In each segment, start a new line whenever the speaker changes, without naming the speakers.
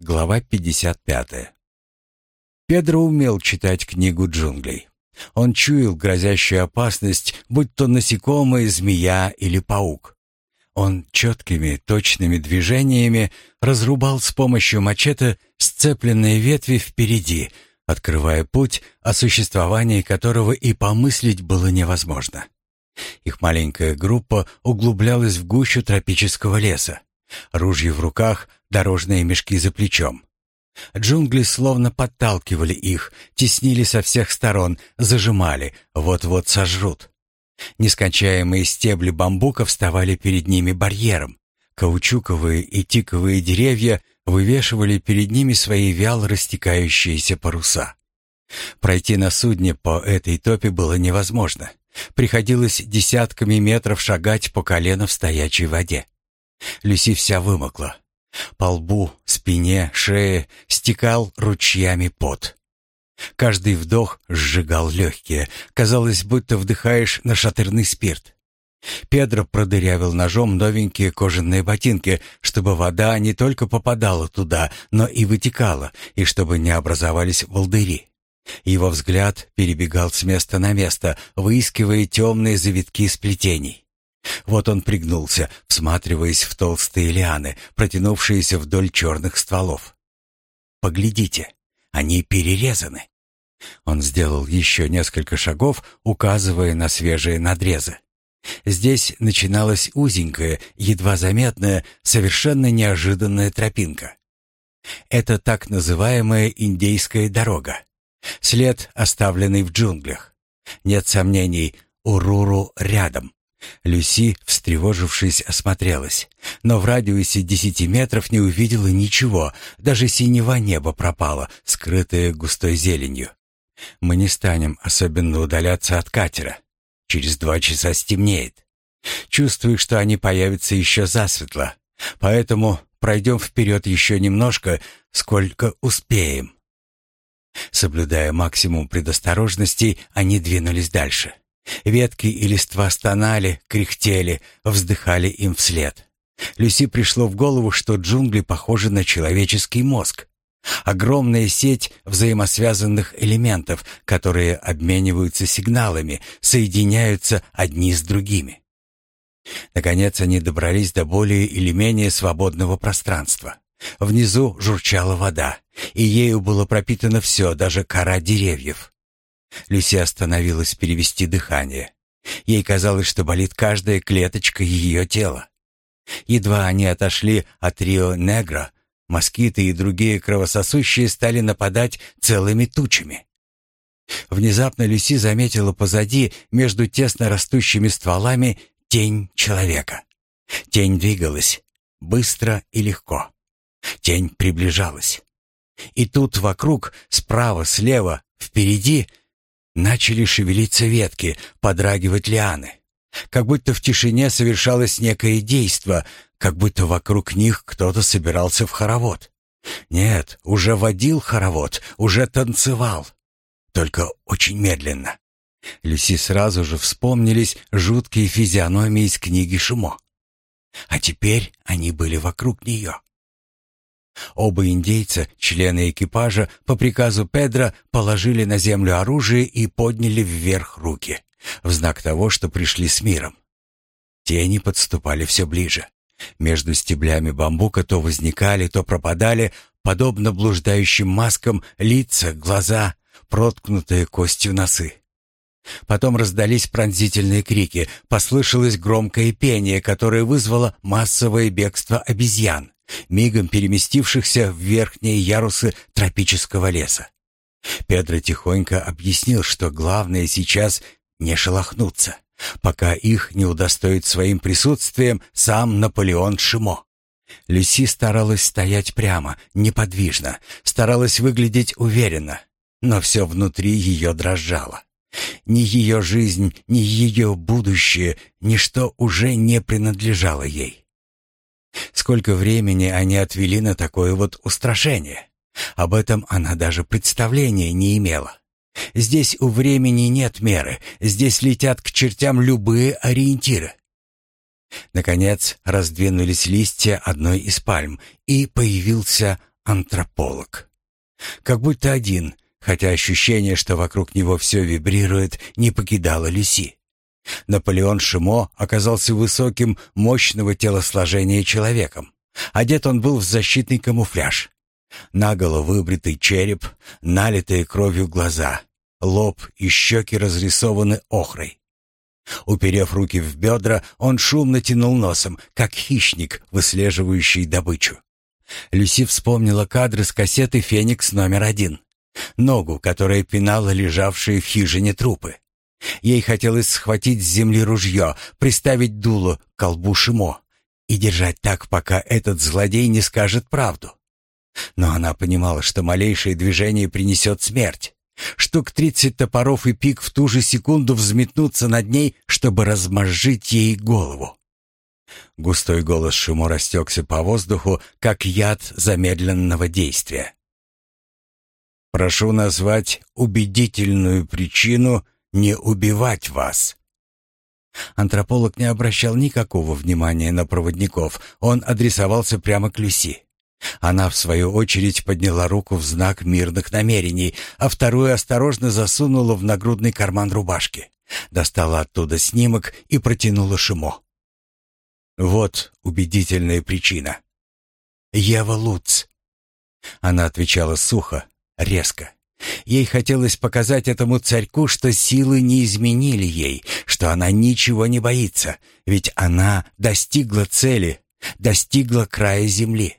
Глава 55. Педро умел читать книгу джунглей. Он чуял грозящую опасность, будь то насекомое, змея или паук. Он четкими, точными движениями разрубал с помощью мачете сцепленные ветви впереди, открывая путь, о существовании которого и помыслить было невозможно. Их маленькая группа углублялась в гущу тропического леса. Ружья в руках, дорожные мешки за плечом. Джунгли словно подталкивали их, теснили со всех сторон, зажимали, вот-вот сожрут. Нескончаемые стебли бамбука вставали перед ними барьером. Каучуковые и тиковые деревья вывешивали перед ними свои вяло растекающиеся паруса. Пройти на судне по этой топе было невозможно. Приходилось десятками метров шагать по колено в стоячей воде. Люси вся вымокла. По лбу, спине, шее стекал ручьями пот. Каждый вдох сжигал легкие. Казалось, будто вдыхаешь нашатырный спирт. Педро продырявил ножом новенькие кожаные ботинки, чтобы вода не только попадала туда, но и вытекала, и чтобы не образовались волдыри. Его взгляд перебегал с места на место, выискивая темные завитки сплетений. Вот он пригнулся, всматриваясь в толстые лианы, протянувшиеся вдоль черных стволов. «Поглядите, они перерезаны». Он сделал еще несколько шагов, указывая на свежие надрезы. Здесь начиналась узенькая, едва заметная, совершенно неожиданная тропинка. Это так называемая индейская дорога. След, оставленный в джунглях. Нет сомнений, Уруру рядом. Люси, встревожившись, осмотрелась, но в радиусе десяти метров не увидела ничего, даже синего неба пропало, скрытое густой зеленью. Мы не станем особенно удаляться от катера. Через два часа стемнеет. Чувствую, что они появятся еще засветло, поэтому пройдем вперед еще немножко, сколько успеем. Соблюдая максимум предосторожности, они двинулись дальше. Ветки и листва стонали, кряхтели, вздыхали им вслед. Люси пришло в голову, что джунгли похожи на человеческий мозг. Огромная сеть взаимосвязанных элементов, которые обмениваются сигналами, соединяются одни с другими. Наконец они добрались до более или менее свободного пространства. Внизу журчала вода, и ею было пропитано все, даже кора деревьев. Люси остановилась перевести дыхание. Ей казалось, что болит каждая клеточка ее тела. Едва они отошли от Рио-Негро, москиты и другие кровососущие стали нападать целыми тучами. Внезапно Люси заметила позади, между тесно растущими стволами, тень человека. Тень двигалась, быстро и легко. Тень приближалась. И тут вокруг, справа, слева, впереди Начали шевелиться ветки, подрагивать лианы. Как будто в тишине совершалось некое действо, как будто вокруг них кто-то собирался в хоровод. Нет, уже водил хоровод, уже танцевал. Только очень медленно. Люси сразу же вспомнились жуткие физиономии из книги Шумо. А теперь они были вокруг нее. Оба индейца, члены экипажа, по приказу Педро положили на землю оружие и подняли вверх руки, в знак того, что пришли с миром. Тени подступали все ближе. Между стеблями бамбука то возникали, то пропадали, подобно блуждающим маскам, лица, глаза, проткнутые костью носы. Потом раздались пронзительные крики, послышалось громкое пение, которое вызвало массовое бегство обезьян мигом переместившихся в верхние ярусы тропического леса. Педро тихонько объяснил, что главное сейчас не шелохнуться, пока их не удостоит своим присутствием сам Наполеон Шимо. Люси старалась стоять прямо, неподвижно, старалась выглядеть уверенно, но все внутри ее дрожало. Ни ее жизнь, ни ее будущее, ничто уже не принадлежало ей. Сколько времени они отвели на такое вот устрашение. Об этом она даже представления не имела. Здесь у времени нет меры, здесь летят к чертям любые ориентиры. Наконец раздвинулись листья одной из пальм, и появился антрополог. Как будто один, хотя ощущение, что вокруг него все вибрирует, не покидало Люси. Наполеон Шимо оказался высоким, мощного телосложения человеком. Одет он был в защитный камуфляж. Наголо выбритый череп, налитые кровью глаза, лоб и щеки разрисованы охрой. Уперев руки в бедра, он шумно тянул носом, как хищник, выслеживающий добычу. Люси вспомнила кадры с кассеты «Феникс номер один». Ногу, которая пинала лежавшие в хижине трупы. Ей хотелось схватить с земли ружье, приставить дуло к колбу Шимо и держать так, пока этот злодей не скажет правду. Но она понимала, что малейшее движение принесет смерть. Штук тридцать топоров и пик в ту же секунду взметнутся над ней, чтобы размозжить ей голову. Густой голос Шимо растекся по воздуху, как яд замедленного действия. «Прошу назвать убедительную причину не убивать вас». Антрополог не обращал никакого внимания на проводников, он адресовался прямо к Люси. Она, в свою очередь, подняла руку в знак мирных намерений, а вторую осторожно засунула в нагрудный карман рубашки. Достала оттуда снимок и протянула Шимо. Вот убедительная причина. Ева Луц. Она отвечала сухо, резко. Ей хотелось показать этому царьку, что силы не изменили ей, что она ничего не боится, ведь она достигла цели, достигла края земли.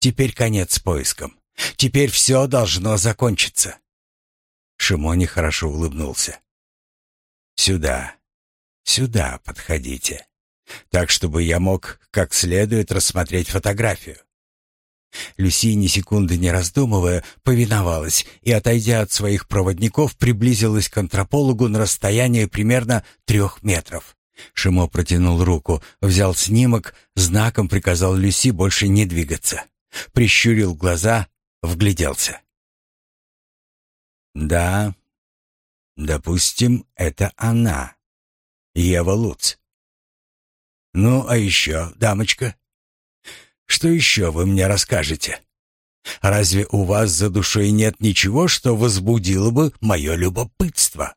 Теперь конец поискам. Теперь все должно закончиться. Шимони хорошо улыбнулся. «Сюда, сюда подходите, так, чтобы я мог как следует рассмотреть фотографию». Люси, ни секунды не раздумывая, повиновалась и, отойдя от своих проводников, приблизилась к антропологу на расстояние примерно трех метров. Шимо протянул руку, взял снимок, знаком приказал Люси больше не двигаться прищурил глаза, вгляделся. «Да, допустим, это она, Ева Луц. Ну, а еще, дамочка, что еще вы мне расскажете? Разве у вас за душой нет ничего, что возбудило бы мое любопытство?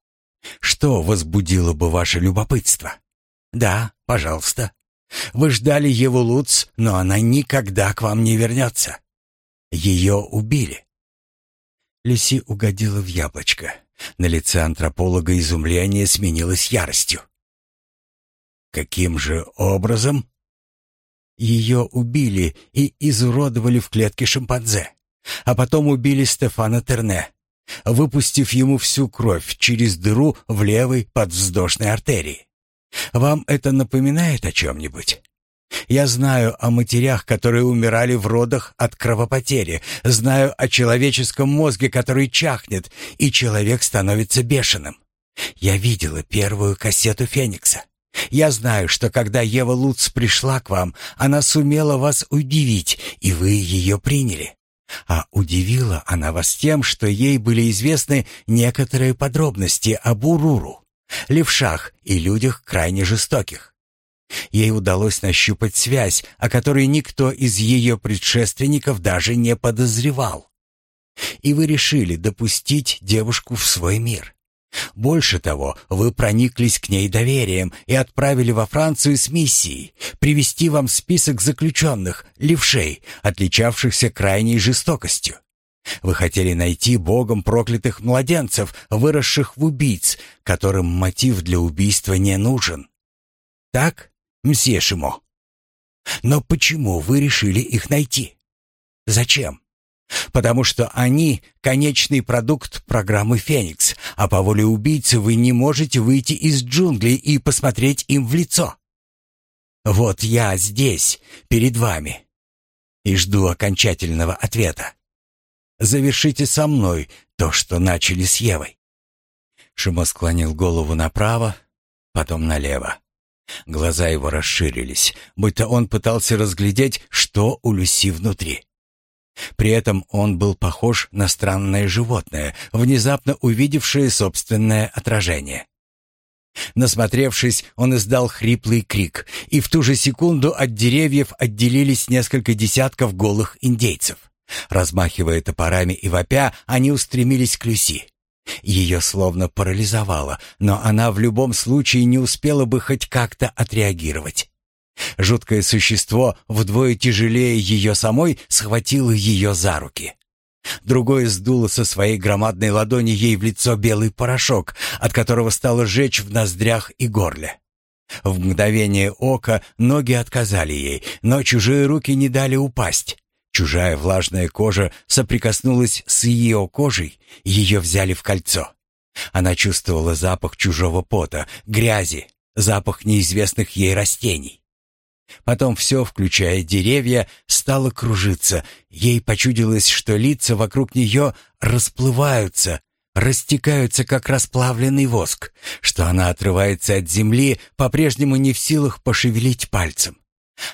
Что возбудило бы ваше любопытство? Да, пожалуйста. Вы ждали Еву Луц, но она никогда к вам не вернется. Ее убили. Люси угодила в яблочко. На лице антрополога изумление сменилось яростью. Каким же образом? Ее убили и изуродовали в клетке шимпанзе, а потом убили Стефана Терне, выпустив ему всю кровь через дыру в левой подвздошной артерии. Вам это напоминает о чем-нибудь? Я знаю о матерях, которые умирали в родах от кровопотери, знаю о человеческом мозге, который чахнет, и человек становится бешеным. Я видела первую кассету Феникса. Я знаю, что когда Ева Луц пришла к вам, она сумела вас удивить, и вы ее приняли. А удивила она вас тем, что ей были известны некоторые подробности об Уруру левшах и людях крайне жестоких. Ей удалось нащупать связь, о которой никто из ее предшественников даже не подозревал. И вы решили допустить девушку в свой мир. Больше того, вы прониклись к ней доверием и отправили во Францию с миссией привести вам список заключенных, левшей, отличавшихся крайней жестокостью. Вы хотели найти богом проклятых младенцев, выросших в убийц, которым мотив для убийства не нужен. Так, мсье Шимо? Но почему вы решили их найти? Зачем? Потому что они — конечный продукт программы «Феникс», а по воле убийцы вы не можете выйти из джунглей и посмотреть им в лицо. Вот я здесь, перед вами, и жду окончательного ответа. Завершите со мной то, что начали с Евой». Шумо склонил голову направо, потом налево. Глаза его расширились, будто он пытался разглядеть, что у Люси внутри. При этом он был похож на странное животное, внезапно увидевшее собственное отражение. Насмотревшись, он издал хриплый крик, и в ту же секунду от деревьев отделились несколько десятков голых индейцев. Размахивая топорами и вопя, они устремились к Люси. Ее словно парализовало, но она в любом случае не успела бы хоть как-то отреагировать. Жуткое существо, вдвое тяжелее ее самой, схватило ее за руки. Другое сдуло со своей громадной ладони ей в лицо белый порошок, от которого стало жечь в ноздрях и горле. В мгновение ока ноги отказали ей, но чужие руки не дали упасть. Чужая влажная кожа соприкоснулась с ее кожей, ее взяли в кольцо. Она чувствовала запах чужого пота, грязи, запах неизвестных ей растений. Потом все, включая деревья, стало кружиться. Ей почудилось, что лица вокруг нее расплываются, растекаются, как расплавленный воск, что она отрывается от земли, по-прежнему не в силах пошевелить пальцем.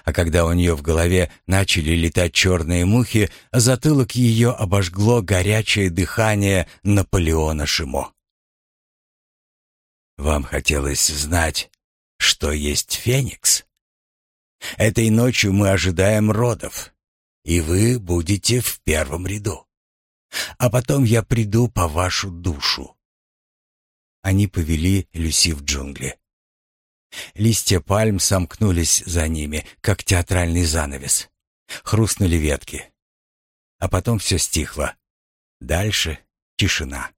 А когда у нее в голове начали летать черные мухи, затылок ее обожгло горячее дыхание Наполеона Шимо. «Вам хотелось знать, что есть Феникс?» Этой ночью мы ожидаем родов, и вы будете в первом ряду. А потом я приду по вашу душу». Они повели Люси в джунгли. Листья пальм сомкнулись за ними, как театральный занавес. Хрустнули ветки. А потом все стихло. Дальше тишина.